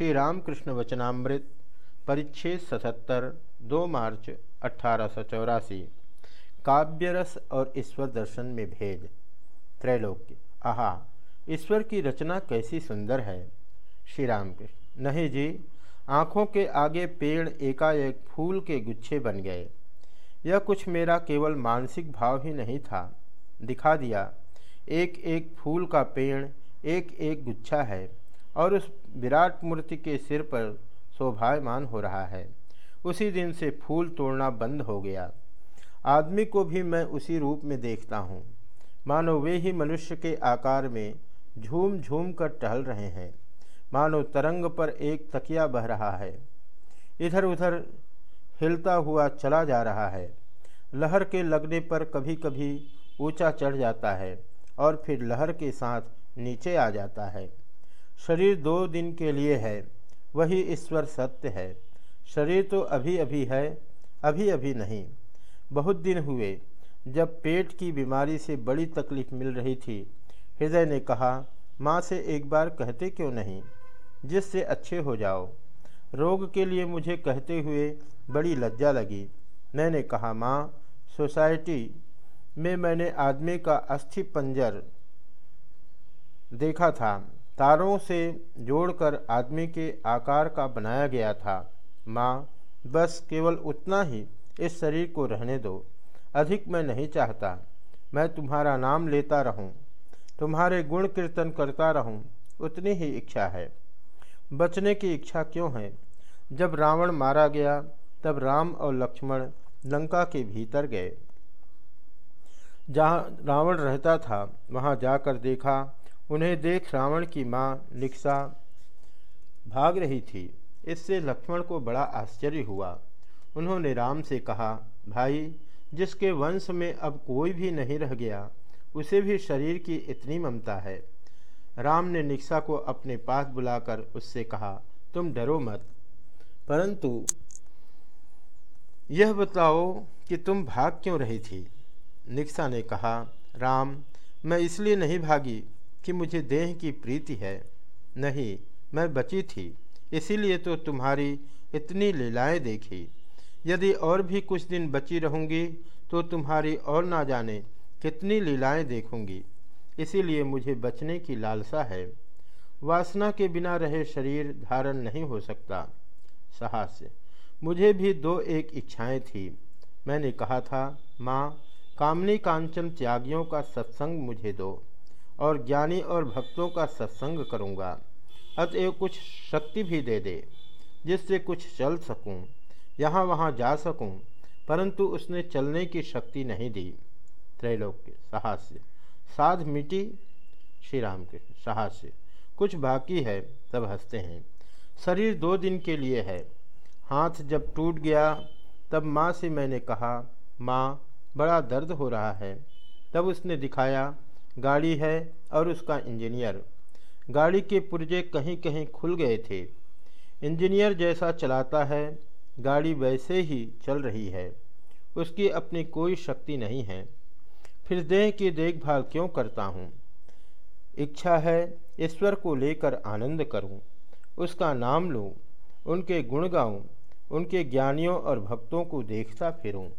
श्री रामकृष्ण वचनामृत, परिच्छेद सतहत्तर, दो मार्च अठारह काव्यरस और ईश्वर दर्शन में भेद। त्रैलोक्य। आहा, ईश्वर की रचना कैसी सुंदर है। श्री रामकृष्ण नहीं जी, आँखों के आगे पेड़ एकाएक फूल के गुच्छे बन गए। यह कुछ मेरा केवल मानसिक भाव ही नहीं था। दिखा दिया एक एक फूल का पेड़ एक एक गुच्छा है। और उस विराट मूर्ति के सिर पर शोभायमान हो रहा है। उसी दिन से फूल तोड़ना बंद हो गया। आदमी को भी मैं उसी रूप में देखता हूँ। मानो वे ही मनुष्य के आकार में झूम झूम कर टहल रहे हैं। मानो तरंग पर एक तकिया बह रहा है। इधर उधर हिलता हुआ चला जा रहा है। लहर के लगने पर कभी कभी ऊँचा चढ़ जाता है और फिर लहर के साथ नीचे आ जाता है। शरीर दो दिन के लिए है, वही ईश्वर सत्य है। शरीर तो अभी अभी है, अभी अभी नहीं। बहुत दिन हुए, जब पेट की बीमारी से बड़ी तकलीफ़ मिल रही थी। हृदय ने कहा, माँ से एक बार कहते क्यों नहीं? जिससे अच्छे हो जाओ। रोग के लिए मुझे कहते हुए बड़ी लज्जा लगी। मैंने कहा, माँ, सोसाइटी में मैंने आदमी का अस्थि पंजर देखा था। तारों से जोड़कर आदमी के आकार का बनाया गया था। माँ बस केवल उतना ही इस शरीर को रहने दो। अधिक मैं नहीं चाहता। मैं तुम्हारा नाम लेता रहूँ, तुम्हारे गुण कीर्तन करता रहूँ, उतनी ही इच्छा है। बचने की इच्छा क्यों है? जब रावण मारा गया तब राम और लक्ष्मण लंका के भीतर गए। जहाँ रावण रहता था वहाँ जाकर देखा उन्हें देख रावण की माँ निक्सा भाग रही थी। इससे लक्ष्मण को बड़ा आश्चर्य हुआ। उन्होंने राम से कहा, भाई, जिसके वंश में अब कोई भी नहीं रह गया, उसे भी शरीर की इतनी ममता है। राम ने निक्सा को अपने पास बुलाकर उससे कहा, तुम डरो मत। परंतु यह बताओ कि तुम भाग क्यों रही थी? निक्सा ने कहा, राम, मैं इसलिए नहीं भागी कि मुझे देह की प्रीति है। नहीं, मैं बची थी, इसीलिए तो तुम्हारी इतनी लीलाएँ देखी। यदि और भी कुछ दिन बची रहूँगी तो तुम्हारी और ना जाने कितनी लीलाएँ देखूँगी। इसीलिए मुझे बचने की लालसा है। वासना के बिना रहे शरीर धारण नहीं हो सकता। साहस्य मुझे भी दो एक इच्छाएँ थी। मैंने कहा था, माँ, कामनी कांचन त्यागियों का सत्संग मुझे दो। और ज्ञानी और भक्तों का सत्संग करूँगा। अतएव कुछ शक्ति भी दे दे जिससे कुछ चल सकूँ, यहाँ वहाँ जा सकूँ, परंतु उसने चलने की शक्ति नहीं दी। त्रैलोक्य साहस्य। साध मिटी श्री राम के साहस्य। कुछ बाकी है तब हँसते हैं। शरीर दो दिन के लिए है। हाथ जब टूट गया तब माँ से मैंने कहा माँ बड़ा दर्द हो रहा है। तब उसने दिखाया गाड़ी है और उसका इंजीनियर। गाड़ी के पुर्जे कहीं कहीं खुल गए थे। इंजीनियर जैसा चलाता है, गाड़ी वैसे ही चल रही है। उसकी अपनी कोई शक्ति नहीं है। फिर देह की देखभाल क्यों करता हूँ? इच्छा है, ईश्वर को लेकर आनंद करूँ। उसका नाम लूँ, उनके गुण गाऊँ, उनके ज्ञानियों और भक्तों को देखता फिरूँ।